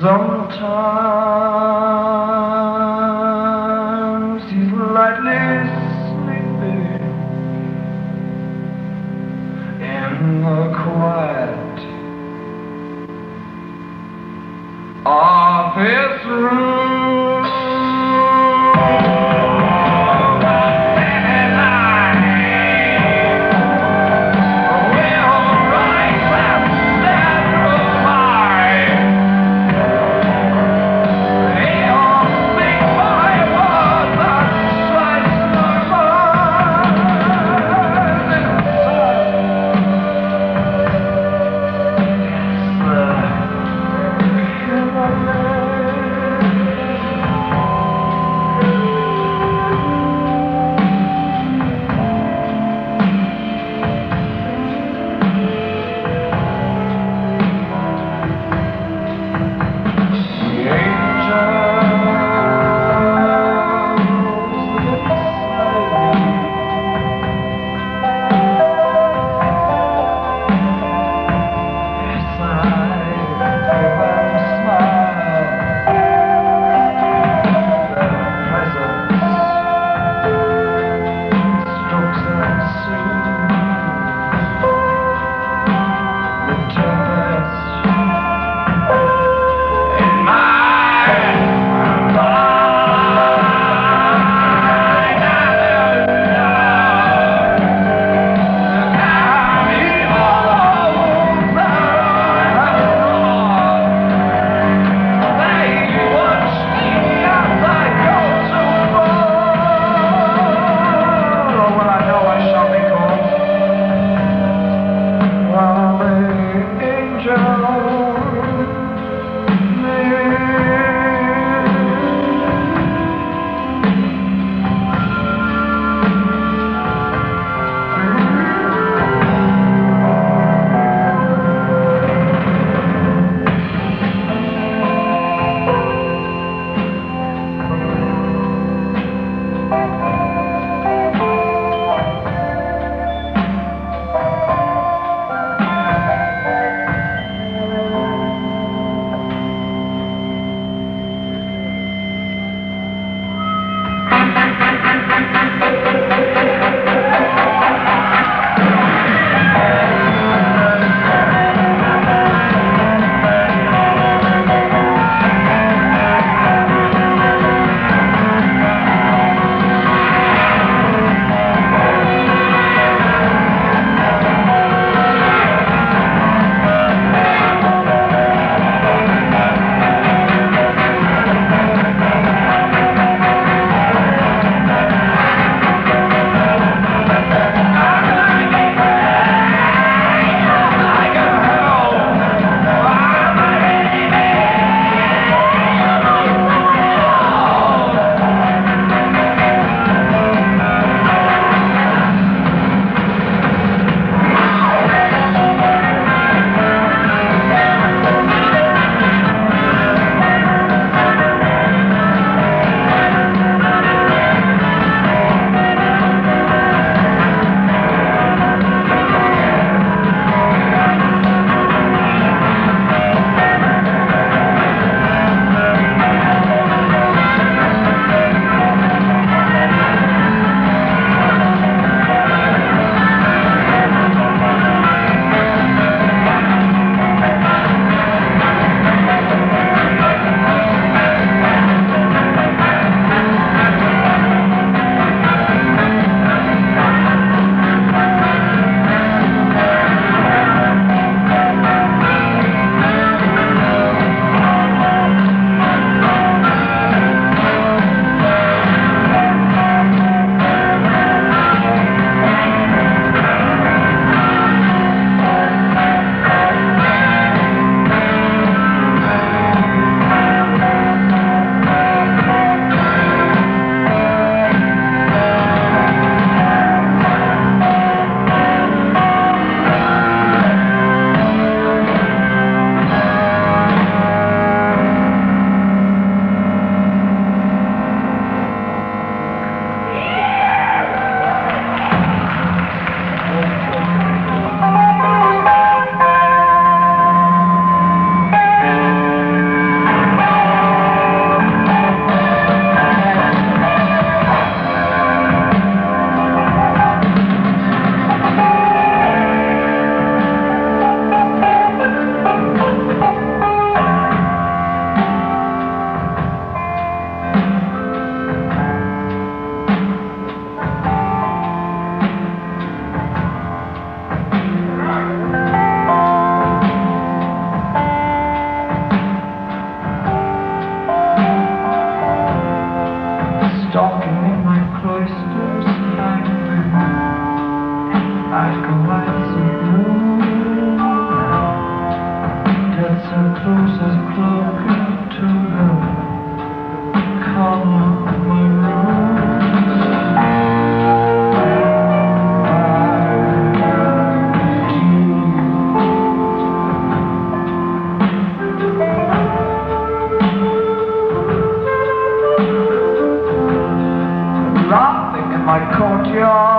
Sometimes in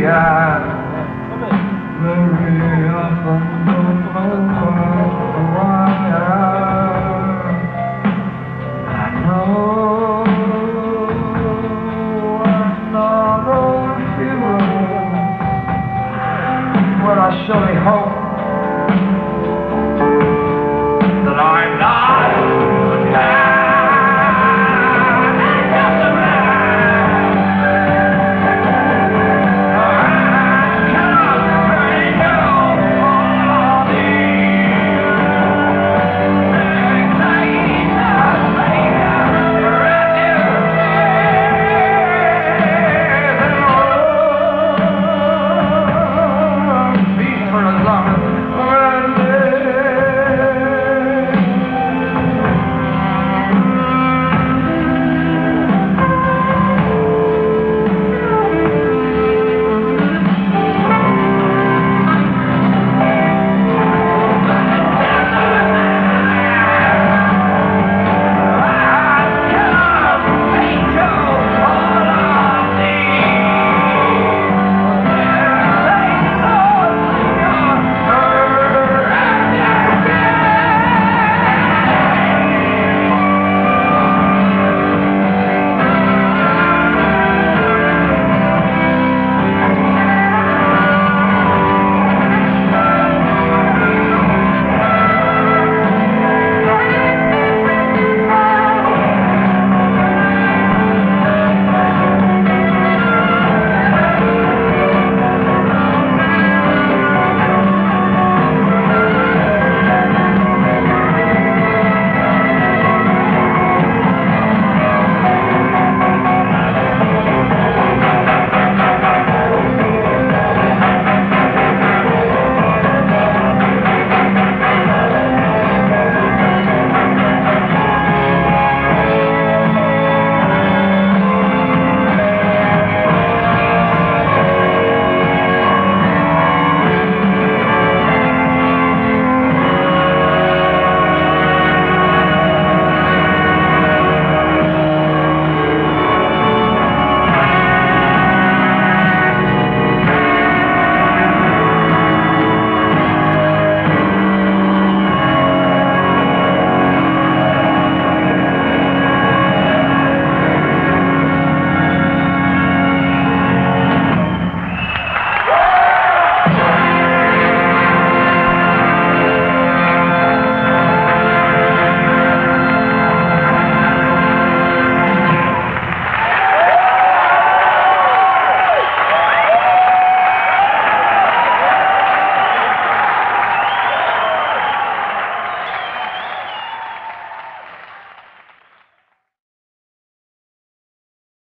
yeah.